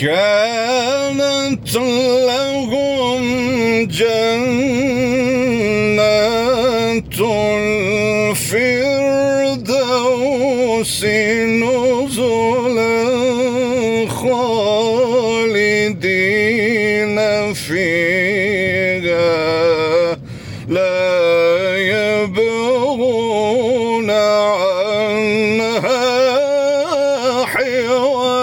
كانت لهم جنات الفردوس نزلا خالدين فيها. لا يبغون عنها حوار